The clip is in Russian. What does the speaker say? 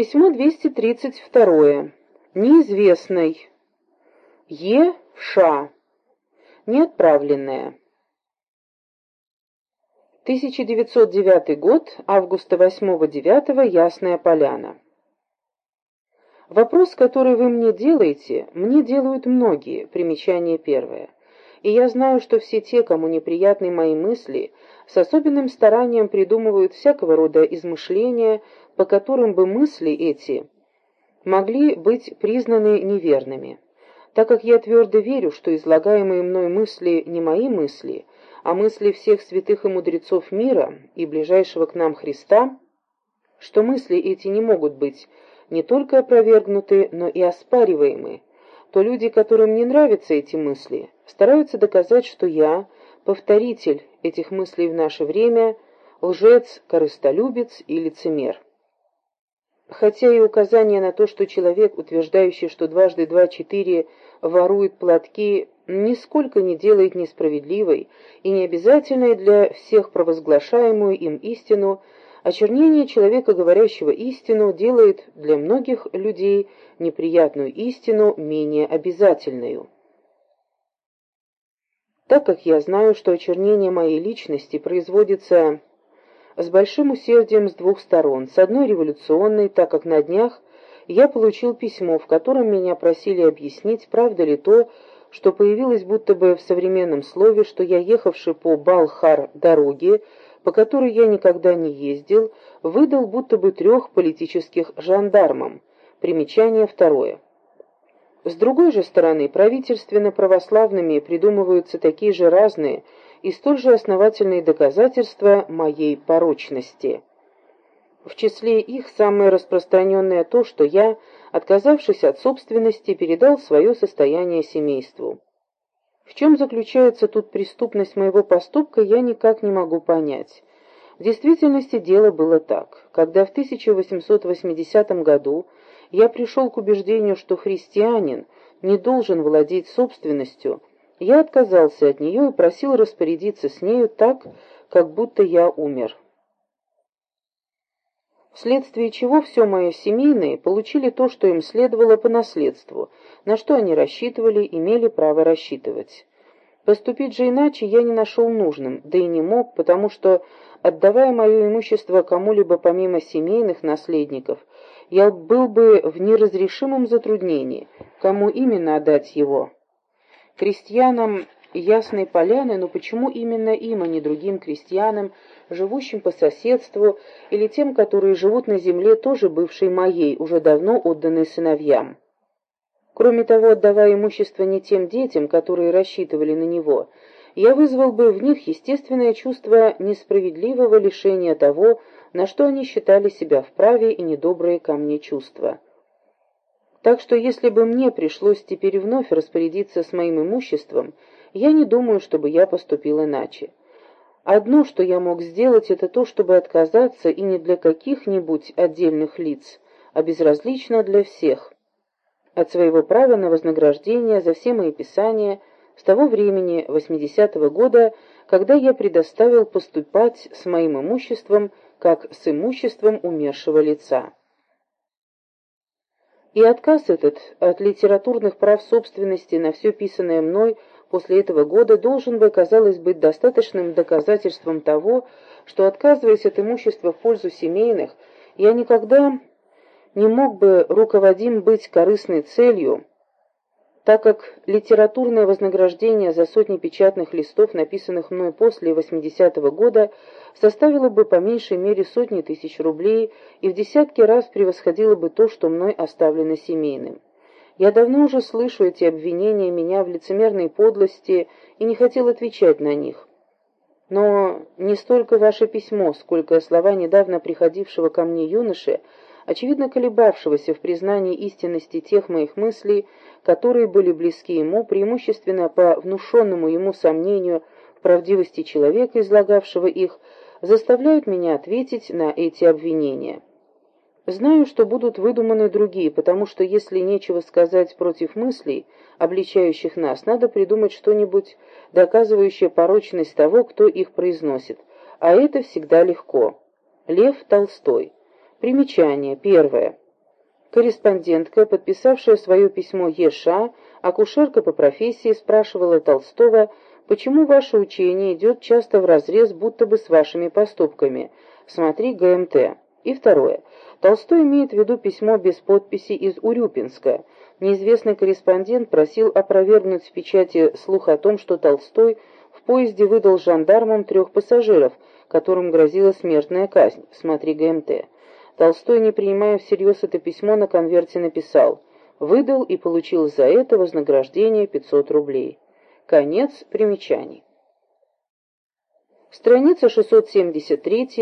Письмо 232. Неизвестный. Е. Ша. Неотправленное. 1909 год, августа 8-9, Ясная Поляна. Вопрос, который вы мне делаете, мне делают многие, примечание первое. И я знаю, что все те, кому неприятны мои мысли, с особенным старанием придумывают всякого рода измышления, по которым бы мысли эти могли быть признаны неверными. Так как я твердо верю, что излагаемые мной мысли не мои мысли, а мысли всех святых и мудрецов мира и ближайшего к нам Христа, что мысли эти не могут быть не только опровергнуты, но и оспариваемы, то люди, которым не нравятся эти мысли, стараются доказать, что я, повторитель этих мыслей в наше время, лжец, корыстолюбец и лицемер. Хотя и указание на то, что человек, утверждающий, что дважды два четыре ворует платки, нисколько не делает несправедливой и необязательной для всех провозглашаемую им истину, очернение человека, говорящего истину, делает для многих людей неприятную истину менее обязательную. Так как я знаю, что очернение моей личности производится с большим усердием с двух сторон. С одной революционной, так как на днях я получил письмо, в котором меня просили объяснить, правда ли то, что появилось будто бы в современном слове, что я, ехавший по Балхар-дороге, по которой я никогда не ездил, выдал будто бы трех политических жандармам. Примечание второе. С другой же стороны, правительственно-православными придумываются такие же разные и столь же основательные доказательства моей порочности. В числе их самое распространенное то, что я, отказавшись от собственности, передал свое состояние семейству. В чем заключается тут преступность моего поступка, я никак не могу понять. В действительности дело было так. Когда в 1880 году я пришел к убеждению, что христианин не должен владеть собственностью, я отказался от нее и просил распорядиться с нею так, как будто я умер. Вследствие чего все мои семейные получили то, что им следовало по наследству, на что они рассчитывали, имели право рассчитывать. Поступить же иначе я не нашел нужным, да и не мог, потому что, отдавая мое имущество кому-либо помимо семейных наследников, я был бы в неразрешимом затруднении, кому именно отдать его крестьянам Ясной Поляны, но почему именно им, а не другим крестьянам, живущим по соседству, или тем, которые живут на земле, тоже бывшей моей, уже давно отданной сыновьям? Кроме того, отдавая имущество не тем детям, которые рассчитывали на него, я вызвал бы в них естественное чувство несправедливого лишения того, на что они считали себя вправе и недобрые ко мне чувства. Так что если бы мне пришлось теперь вновь распорядиться с моим имуществом, я не думаю, чтобы я поступил иначе. Одно, что я мог сделать, это то, чтобы отказаться и не для каких-нибудь отдельных лиц, а безразлично для всех. От своего права на вознаграждение за все мои писания с того времени, 80-го года, когда я предоставил поступать с моим имуществом, как с имуществом умершего лица. И отказ этот от литературных прав собственности на все писанное мной после этого года должен бы, казалось, быть достаточным доказательством того, что, отказываясь от имущества в пользу семейных, я никогда не мог бы руководим быть корыстной целью, так как литературное вознаграждение за сотни печатных листов, написанных мной после 80-го года, составило бы по меньшей мере сотни тысяч рублей и в десятки раз превосходило бы то, что мной оставлено семейным. Я давно уже слышу эти обвинения меня в лицемерной подлости и не хотел отвечать на них. Но не столько ваше письмо, сколько слова недавно приходившего ко мне юноши, очевидно колебавшегося в признании истинности тех моих мыслей, которые были близки ему, преимущественно по внушенному ему сомнению в правдивости человека, излагавшего их, заставляют меня ответить на эти обвинения. Знаю, что будут выдуманы другие, потому что если нечего сказать против мыслей, обличающих нас, надо придумать что-нибудь, доказывающее порочность того, кто их произносит, а это всегда легко. Лев Толстой. Примечание. Первое. Корреспондентка, подписавшая свое письмо Еша, акушерка по профессии, спрашивала Толстого, почему ваше учение идет часто вразрез будто бы с вашими поступками. Смотри ГМТ. И второе. Толстой имеет в виду письмо без подписи из Урюпинска. Неизвестный корреспондент просил опровергнуть в печати слух о том, что Толстой в поезде выдал жандармам трех пассажиров, которым грозила смертная казнь. Смотри ГМТ. Толстой, не принимая всерьез это письмо, на конверте написал «Выдал и получил за это вознаграждение 500 рублей». Конец примечаний. Страница 673